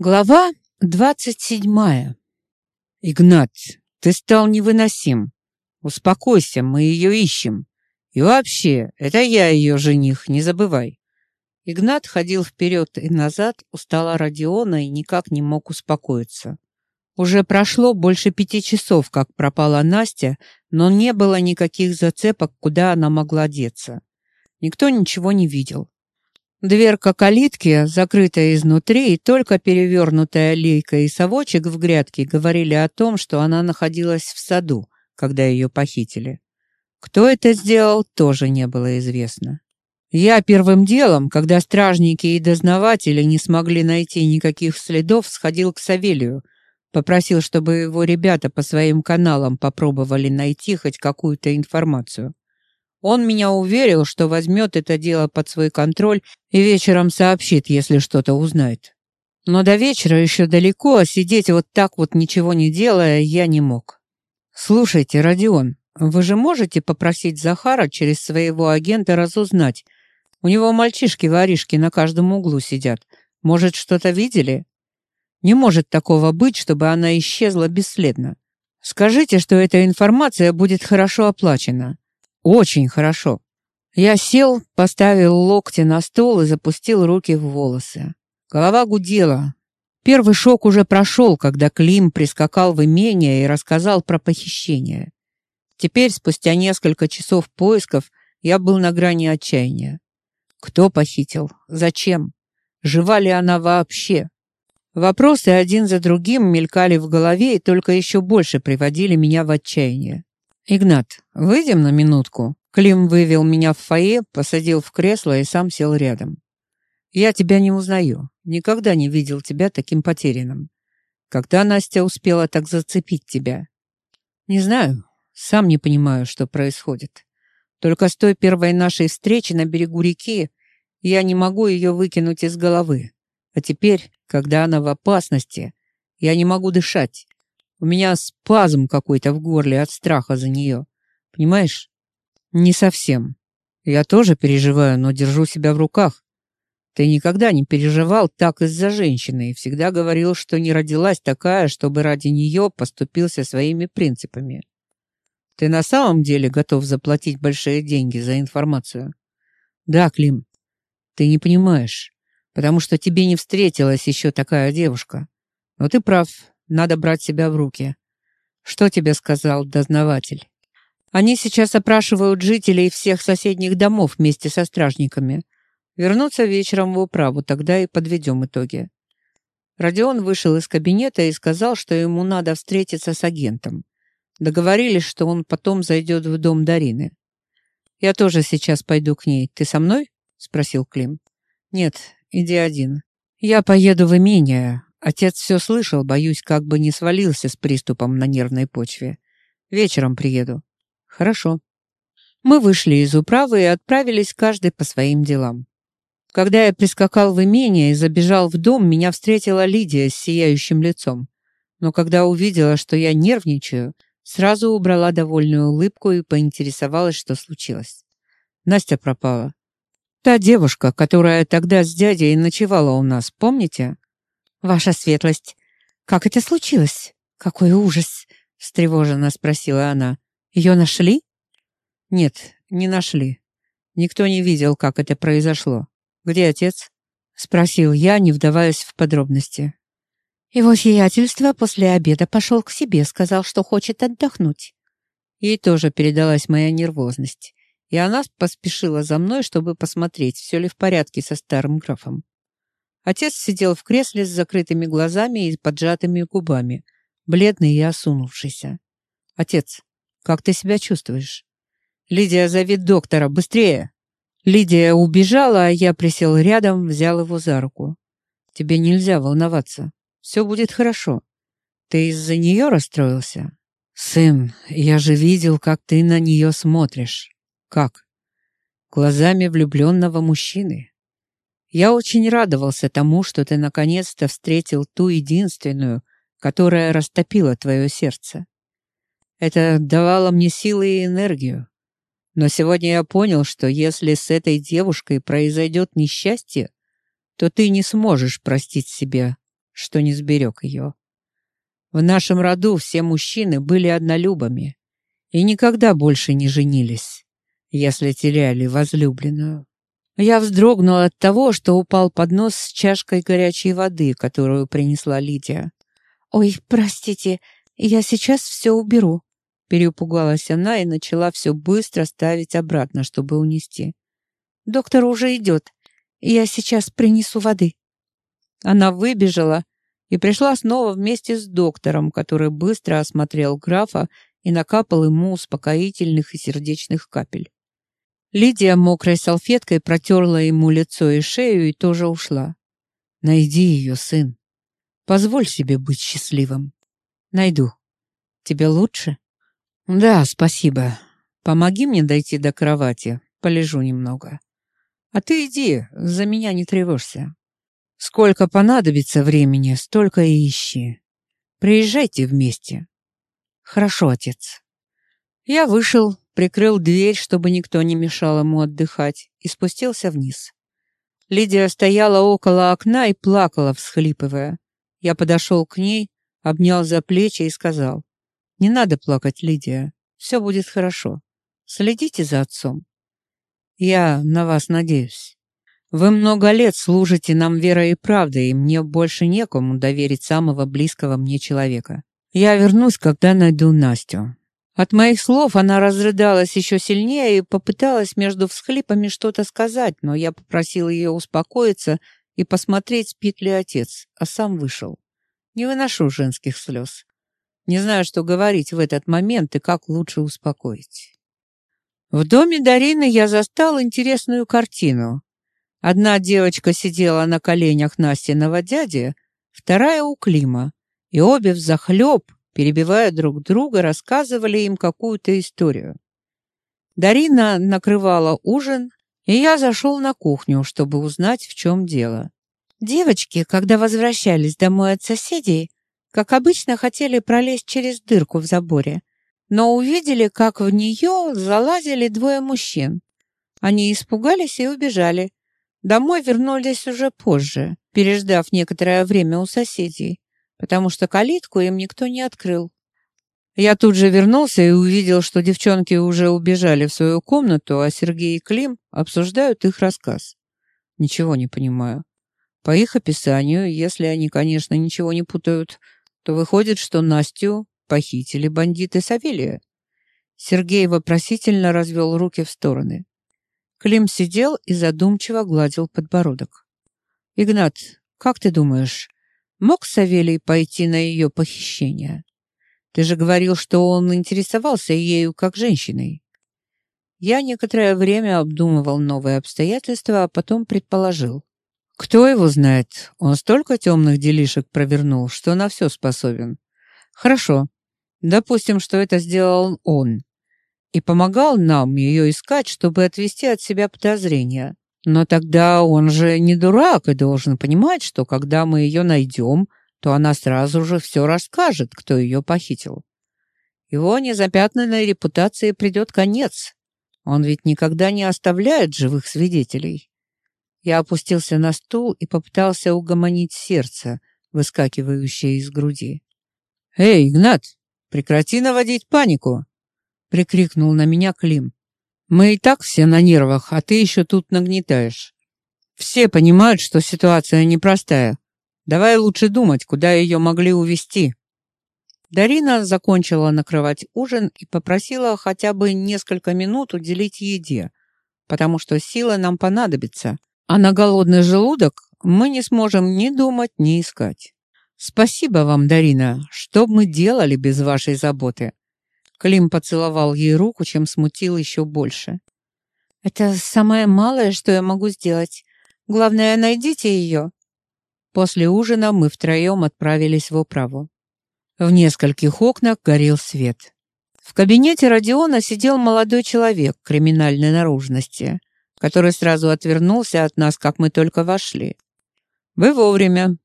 Глава двадцать седьмая. Игнат, ты стал невыносим. Успокойся, мы ее ищем. И вообще, это я ее жених, не забывай. Игнат ходил вперед и назад, устала Родиона и никак не мог успокоиться. Уже прошло больше пяти часов, как пропала Настя, но не было никаких зацепок, куда она могла деться. Никто ничего не видел. Дверка калитки, закрытая изнутри, и только перевернутая лейка и совочек в грядке говорили о том, что она находилась в саду, когда ее похитили. Кто это сделал, тоже не было известно. Я первым делом, когда стражники и дознаватели не смогли найти никаких следов, сходил к Савелию, попросил, чтобы его ребята по своим каналам попробовали найти хоть какую-то информацию. Он меня уверил, что возьмет это дело под свой контроль и вечером сообщит, если что-то узнает. Но до вечера еще далеко, а сидеть вот так вот ничего не делая я не мог. «Слушайте, Родион, вы же можете попросить Захара через своего агента разузнать? У него мальчишки-воришки на каждом углу сидят. Может, что-то видели? Не может такого быть, чтобы она исчезла бесследно. Скажите, что эта информация будет хорошо оплачена. Очень хорошо. Я сел, поставил локти на стол и запустил руки в волосы. Голова гудела. Первый шок уже прошел, когда Клим прискакал в имение и рассказал про похищение. Теперь, спустя несколько часов поисков, я был на грани отчаяния. Кто похитил? Зачем? Жива ли она вообще? Вопросы один за другим мелькали в голове и только еще больше приводили меня в отчаяние. «Игнат, выйдем на минутку?» Клим вывел меня в фойе, посадил в кресло и сам сел рядом. «Я тебя не узнаю. Никогда не видел тебя таким потерянным. Когда Настя успела так зацепить тебя?» «Не знаю. Сам не понимаю, что происходит. Только с той первой нашей встречи на берегу реки я не могу ее выкинуть из головы. А теперь, когда она в опасности, я не могу дышать. У меня спазм какой-то в горле от страха за нее. Понимаешь? Не совсем. Я тоже переживаю, но держу себя в руках. Ты никогда не переживал так из-за женщины и всегда говорил, что не родилась такая, чтобы ради нее поступился своими принципами. Ты на самом деле готов заплатить большие деньги за информацию? Да, Клим. Ты не понимаешь, потому что тебе не встретилась еще такая девушка. Но ты прав, надо брать себя в руки. Что тебе сказал дознаватель? Они сейчас опрашивают жителей всех соседних домов вместе со стражниками. Вернутся вечером в управу, тогда и подведем итоги. Родион вышел из кабинета и сказал, что ему надо встретиться с агентом. Договорились, что он потом зайдет в дом Дарины. «Я тоже сейчас пойду к ней. Ты со мной?» — спросил Клим. «Нет, иди один. Я поеду в имение, Отец все слышал, боюсь, как бы не свалился с приступом на нервной почве. Вечером приеду. Хорошо. Мы вышли из управы и отправились каждый по своим делам. Когда я прискакал в имение и забежал в дом, меня встретила Лидия с сияющим лицом. Но когда увидела, что я нервничаю, сразу убрала довольную улыбку и поинтересовалась, что случилось. Настя пропала. Та девушка, которая тогда с дядей ночевала у нас, помните? «Ваша светлость, как это случилось? Какой ужас!» — встревоженно спросила она. «Ее нашли?» «Нет, не нашли. Никто не видел, как это произошло. Где отец?» — спросил я, не вдаваясь в подробности. Его сиятельство после обеда пошел к себе, сказал, что хочет отдохнуть. Ей тоже передалась моя нервозность, и она поспешила за мной, чтобы посмотреть, все ли в порядке со старым графом. Отец сидел в кресле с закрытыми глазами и поджатыми губами, бледный и осунувшийся. «Отец, как ты себя чувствуешь?» «Лидия, зови доктора, быстрее!» Лидия убежала, а я присел рядом, взял его за руку. «Тебе нельзя волноваться. Все будет хорошо. Ты из-за нее расстроился?» «Сын, я же видел, как ты на нее смотришь». «Как?» «Глазами влюбленного мужчины. Я очень радовался тому, что ты наконец-то встретил ту единственную, которая растопила твое сердце. Это давало мне силы и энергию. Но сегодня я понял, что если с этой девушкой произойдет несчастье, то ты не сможешь простить себе что не сберег ее. В нашем роду все мужчины были однолюбами и никогда больше не женились, если теряли возлюбленную. Я вздрогнул от того, что упал под нос с чашкой горячей воды, которую принесла Лидия. «Ой, простите, я сейчас все уберу», — перепугалась она и начала все быстро ставить обратно, чтобы унести. «Доктор уже идет. Я сейчас принесу воды». Она выбежала и пришла снова вместе с доктором, который быстро осмотрел графа и накапал ему успокоительных и сердечных капель. Лидия мокрой салфеткой протерла ему лицо и шею и тоже ушла. «Найди ее, сын. Позволь себе быть счастливым. Найду. Тебе лучше?» «Да, спасибо. Помоги мне дойти до кровати. Полежу немного. А ты иди, за меня не тревожься. Сколько понадобится времени, столько и ищи. Приезжайте вместе». «Хорошо, отец». Я вышел, прикрыл дверь, чтобы никто не мешал ему отдыхать, и спустился вниз. Лидия стояла около окна и плакала, всхлипывая. Я подошел к ней, обнял за плечи и сказал, «Не надо плакать, Лидия, все будет хорошо. Следите за отцом. Я на вас надеюсь. Вы много лет служите нам верой и правдой, и мне больше некому доверить самого близкого мне человека. Я вернусь, когда найду Настю. От моих слов она разрыдалась еще сильнее и попыталась между всхлипами что-то сказать, но я попросил ее успокоиться и посмотреть, спит ли отец, а сам вышел. Не выношу женских слез. Не знаю, что говорить в этот момент и как лучше успокоить. В доме Дарины я застал интересную картину. Одна девочка сидела на коленях Настиного дяди, вторая у Клима, и обе взахлеб перебивая друг друга, рассказывали им какую-то историю. Дарина накрывала ужин, и я зашел на кухню, чтобы узнать, в чем дело. Девочки, когда возвращались домой от соседей, как обычно, хотели пролезть через дырку в заборе, но увидели, как в нее залазили двое мужчин. Они испугались и убежали. Домой вернулись уже позже, переждав некоторое время у соседей потому что калитку им никто не открыл. Я тут же вернулся и увидел, что девчонки уже убежали в свою комнату, а Сергей и Клим обсуждают их рассказ. Ничего не понимаю. По их описанию, если они, конечно, ничего не путают, то выходит, что Настю похитили бандиты Савелия. Сергей вопросительно развел руки в стороны. Клим сидел и задумчиво гладил подбородок. «Игнат, как ты думаешь, Мог Савелий пойти на ее похищение? Ты же говорил, что он интересовался ею как женщиной. Я некоторое время обдумывал новые обстоятельства, а потом предположил. Кто его знает? Он столько темных делишек провернул, что на все способен. Хорошо. Допустим, что это сделал он. И помогал нам ее искать, чтобы отвести от себя подозрения. Но тогда он же не дурак и должен понимать, что когда мы ее найдем, то она сразу же все расскажет, кто ее похитил. Его незапятнанной репутации придет конец. Он ведь никогда не оставляет живых свидетелей. Я опустился на стул и попытался угомонить сердце, выскакивающее из груди. «Эй, Игнат, прекрати наводить панику!» — прикрикнул на меня Клим. Мы и так все на нервах, а ты еще тут нагнетаешь. Все понимают, что ситуация непростая. Давай лучше думать, куда ее могли увезти. Дарина закончила накрывать ужин и попросила хотя бы несколько минут уделить еде, потому что сила нам понадобится, а на голодный желудок мы не сможем ни думать, ни искать. Спасибо вам, Дарина. Что мы делали без вашей заботы? Клим поцеловал ей руку, чем смутил еще больше. «Это самое малое, что я могу сделать. Главное, найдите ее». После ужина мы втроем отправились в управу. В нескольких окнах горел свет. В кабинете Родиона сидел молодой человек криминальной наружности, который сразу отвернулся от нас, как мы только вошли. «Вы вовремя.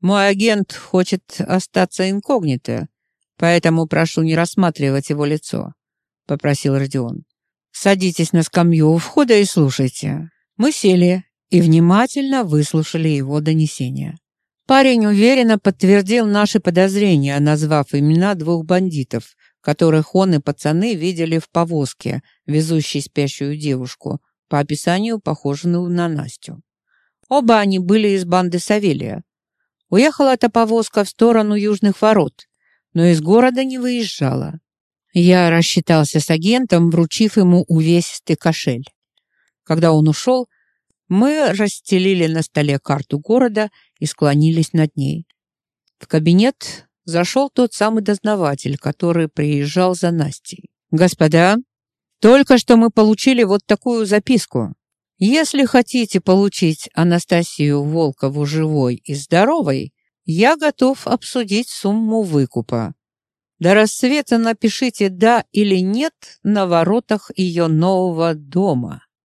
Мой агент хочет остаться инкогнито, поэтому прошу не рассматривать его лицо», — попросил Родион. «Садитесь на скамью у входа и слушайте». Мы сели и внимательно выслушали его донесение. Парень уверенно подтвердил наши подозрения, назвав имена двух бандитов, которых он и пацаны видели в повозке, везущей спящую девушку, по описанию похожую на Настю. Оба они были из банды Савелия. Уехала эта повозка в сторону южных ворот, но из города не выезжала. Я рассчитался с агентом, вручив ему увесистый кошель. Когда он ушел, мы расстелили на столе карту города и склонились над ней. В кабинет зашел тот самый дознаватель, который приезжал за Настей. «Господа, только что мы получили вот такую записку. Если хотите получить Анастасию Волкову живой и здоровой, я готов обсудить сумму выкупа. До рассвета напишите «да» или «нет» на воротах ее нового дома.